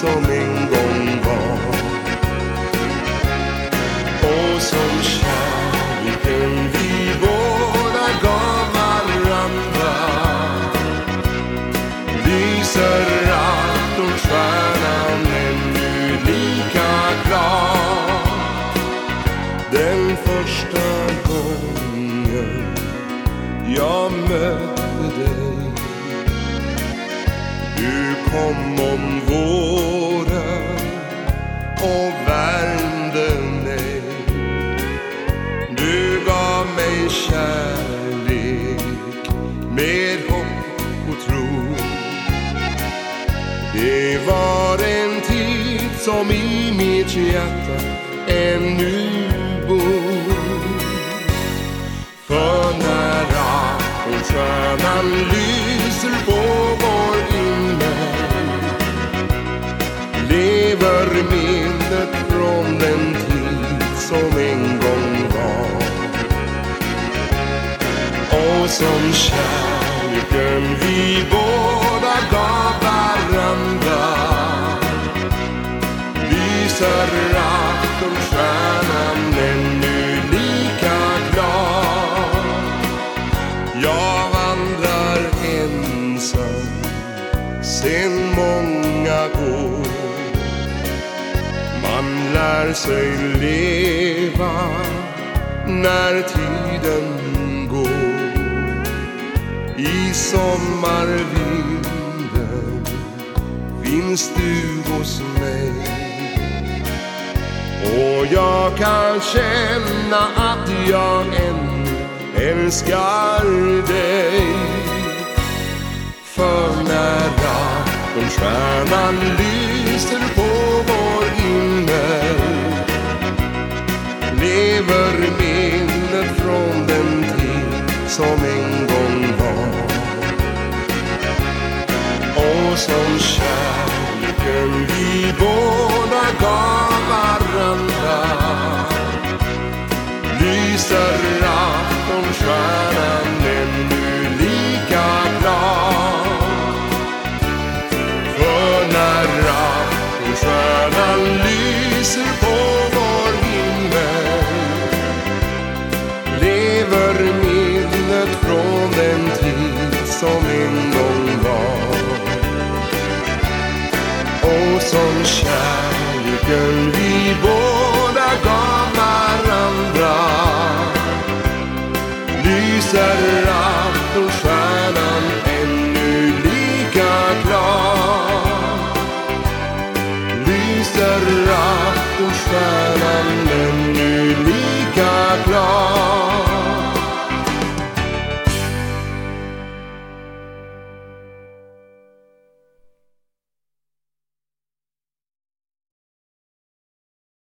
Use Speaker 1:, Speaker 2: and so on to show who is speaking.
Speaker 1: som en gång var och som kärleken vi båda gav varandra. Lyser aftonstjärnan ännu lika klar den första gången jag mötte dig. Du kom om med kärlek med hopp och tro. Det var en tid som i mitt hjärta ännu bor. För när aftonstjärnan lyser på vår himmel. Lever och som kärleken vi båda gav varandra. Lyser aftonstjärnan ännu lika klar jag vandrar ensam sen många år. Man lär sig leva när tiden går i sommarvinden. Finns du hos mig? Och jag kan känna att jag än älskar dig. För när aftonstjärnan lyser som kärleken vi båda gav. Och som kärleken vi båda